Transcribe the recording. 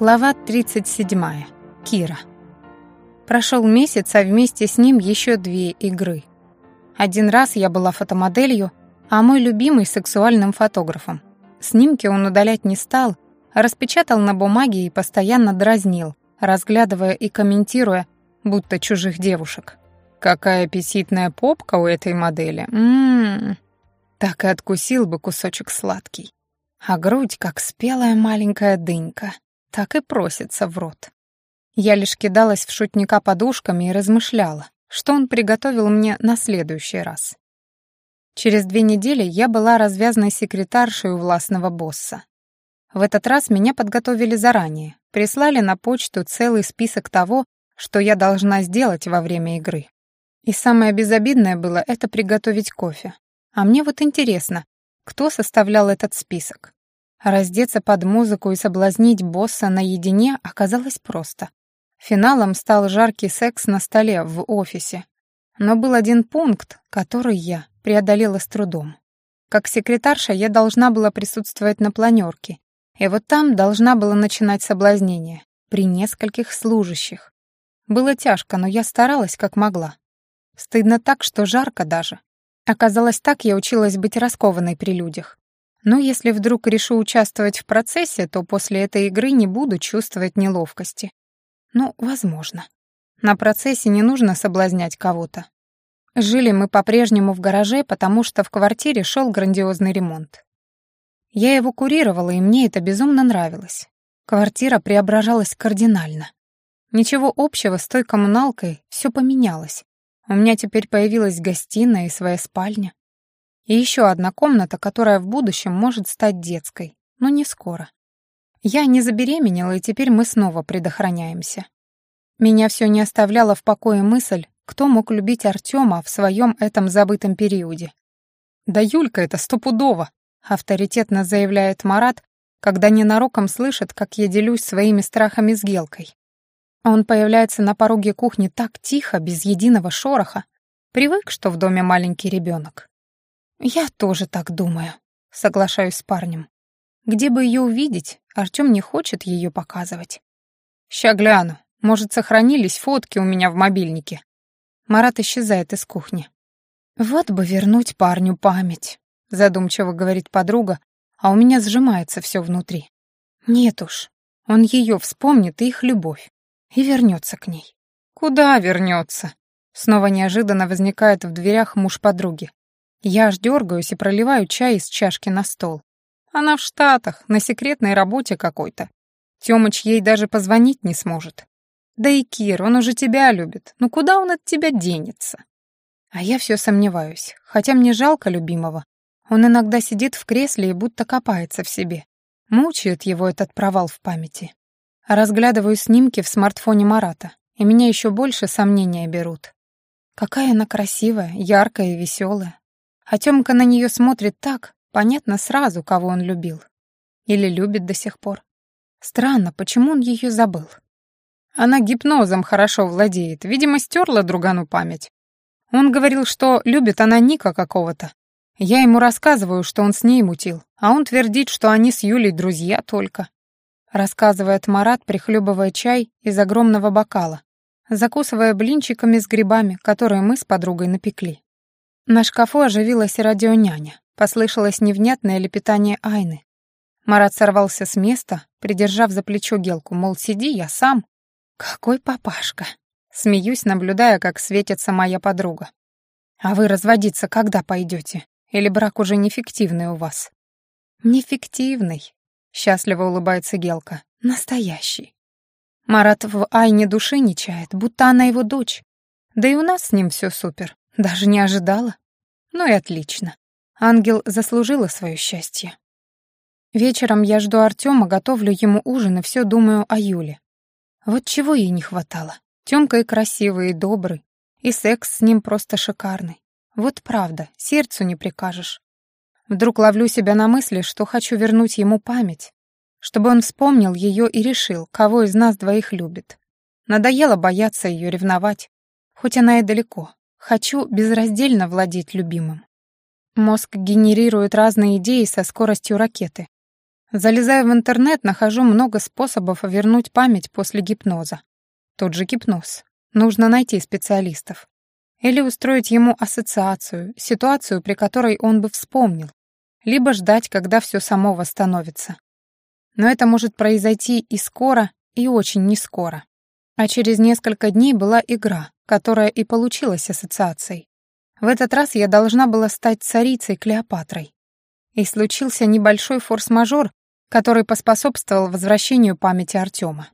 Глава 37. Кира. Прошел месяц, а вместе с ним еще две игры. Один раз я была фотомоделью, а мой любимый — сексуальным фотографом. Снимки он удалять не стал, распечатал на бумаге и постоянно дразнил, разглядывая и комментируя, будто чужих девушек. «Какая аппетитная попка у этой модели! Ммм!» Так и откусил бы кусочек сладкий. А грудь, как спелая маленькая дынька, так и просится в рот. Я лишь кидалась в шутника подушками и размышляла, что он приготовил мне на следующий раз. Через две недели я была развязной секретаршей у властного босса. В этот раз меня подготовили заранее, прислали на почту целый список того, что я должна сделать во время игры. И самое безобидное было это приготовить кофе. А мне вот интересно, кто составлял этот список? Раздеться под музыку и соблазнить босса наедине оказалось просто. Финалом стал жаркий секс на столе в офисе. Но был один пункт, который я преодолела с трудом. Как секретарша я должна была присутствовать на планерке, и вот там должна была начинать соблазнение, при нескольких служащих. Было тяжко, но я старалась как могла. Стыдно так, что жарко даже. Оказалось, так я училась быть раскованной при людях. Но если вдруг решу участвовать в процессе, то после этой игры не буду чувствовать неловкости. Ну, возможно. На процессе не нужно соблазнять кого-то. Жили мы по-прежнему в гараже, потому что в квартире шел грандиозный ремонт. Я его курировала, и мне это безумно нравилось. Квартира преображалась кардинально. Ничего общего с той коммуналкой, все поменялось. У меня теперь появилась гостиная и своя спальня. И еще одна комната, которая в будущем может стать детской, но не скоро. Я не забеременела, и теперь мы снова предохраняемся. Меня все не оставляла в покое мысль, кто мог любить Артема в своем этом забытом периоде. «Да Юлька это стопудово», — авторитетно заявляет Марат, когда ненароком слышит, как я делюсь своими страхами с Гелкой. Он появляется на пороге кухни так тихо, без единого шороха. Привык, что в доме маленький ребенок. Я тоже так думаю, соглашаюсь с парнем. Где бы ее увидеть, Артем не хочет ее показывать. Ща гляну, может, сохранились фотки у меня в мобильнике. Марат исчезает из кухни. Вот бы вернуть парню память, задумчиво говорит подруга, а у меня сжимается все внутри. Нет уж, он ее вспомнит и их любовь и вернется к ней. Куда вернется? Снова неожиданно возникает в дверях муж подруги. Я аж дергаюсь и проливаю чай из чашки на стол. Она в Штатах, на секретной работе какой-то. Тёмыч ей даже позвонить не сможет. Да и Кир, он уже тебя любит. Ну куда он от тебя денется? А я все сомневаюсь, хотя мне жалко любимого. Он иногда сидит в кресле и будто копается в себе. Мучает его этот провал в памяти. Разглядываю снимки в смартфоне Марата, и меня еще больше сомнения берут. Какая она красивая, яркая и веселая. А Тёмка на нее смотрит так, понятно сразу, кого он любил. Или любит до сих пор. Странно, почему он ее забыл? Она гипнозом хорошо владеет, видимо, стерла другану память. Он говорил, что любит она Ника какого-то. Я ему рассказываю, что он с ней мутил, а он твердит, что они с Юлей друзья только рассказывает Марат, прихлебывая чай из огромного бокала, закусывая блинчиками с грибами, которые мы с подругой напекли. На шкафу оживилась радионяня. Послышалось невнятное лепетание Айны. Марат сорвался с места, придержав за плечо Гелку, мол, сиди, я сам. Какой папашка! Смеюсь, наблюдая, как светится моя подруга. А вы разводиться когда пойдете? Или брак уже нефиктивный у вас? Нефиктивный, Счастливо улыбается Гелка. Настоящий. Марат в Айне души не чает, будто она его дочь. Да и у нас с ним все супер. Даже не ожидала. Ну и отлично. Ангел заслужила свое счастье. Вечером я жду Артема, готовлю ему ужин и все думаю о Юле. Вот чего ей не хватало. Тёмка и красивый, и добрый, и секс с ним просто шикарный. Вот правда, сердцу не прикажешь. Вдруг ловлю себя на мысли, что хочу вернуть ему память, чтобы он вспомнил ее и решил, кого из нас двоих любит. Надоело бояться ее ревновать, хоть она и далеко. Хочу безраздельно владеть любимым. Мозг генерирует разные идеи со скоростью ракеты. Залезая в интернет, нахожу много способов вернуть память после гипноза. Тот же гипноз. Нужно найти специалистов. Или устроить ему ассоциацию, ситуацию, при которой он бы вспомнил. Либо ждать, когда все само восстановится. Но это может произойти и скоро, и очень нескоро. А через несколько дней была игра, которая и получилась ассоциацией. В этот раз я должна была стать царицей Клеопатрой. И случился небольшой форс-мажор, который поспособствовал возвращению памяти Артема.